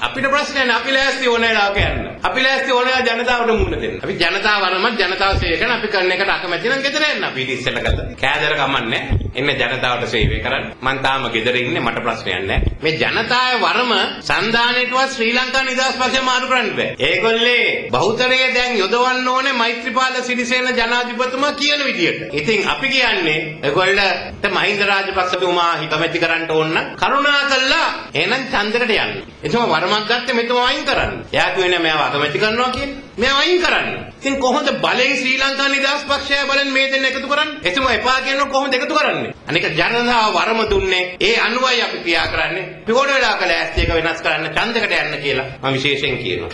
අපිට ප්‍රශ්නයක් නෑ අපි ලෑස්ති ඕන වෙලාවක යන්න. අපි ලෑස්ති ඕන වෙලාව ජනතාවට මුහුණ දෙන්න. අපි ජනතාව වරම ජනතාව සේවය කරන අපි කරන එකට අකමැති නම් ගෙදර යන්න. අපි ඉතින් ඉස්සෙල්ලා කළා. කෑදර කමන්නේ. එන්න ජනතාවට සේවය කරන්න. මං තාම ගෙදර ඉන්නේ මට ප්‍රශ්නයක් නෑ. මේ ජනතාවේ වරම සංධානයටවත් ශ්‍රී ලංකා නිදහස් පක්ෂය මාරු කරන්න බෑ. ඒගොල්ලේ බහුතරය දැන් යොදවන්න ඕනේ මෛත්‍රීපාල සිරිසේන ජනාධිපතිතුමා කියන විදියට. ඉතින් අපි කියන්නේ ඒගොල්ලන්ට මහින්ද රාජපක්ෂතුමා හිතමැති කරන්න ඕන නම් කරුණාකරලා එහෙනම් ඡන්දකට යන්න. එතකොට වරමක් ගත්තේ මෙතන අයින් කරන්න. එයා කියන්නේ මෙයාව අකමැති කරනවා කියන්නේ. මෙයාව අයින් කරන්න. ඉතින් කොහොමද බලෙන් ශ්‍රී ලංකා නිදහස් පක්ෂය බලෙන් මේ දෙන්න එකතු කරන්නේ? එතුම එපා කියනකොට කොහොමද එකතු කරන්නේ? අනික ජනතාව වරම දුන්නේ ඒ අනුවයි අපි ක්‍රියා කරන්නේ. පිටෝඩ වෙලා කළ ඇස් එක වෙනස් කරන්න ඡන්දකට යන්න කියලා මම විශේෂයෙන් කියනවා.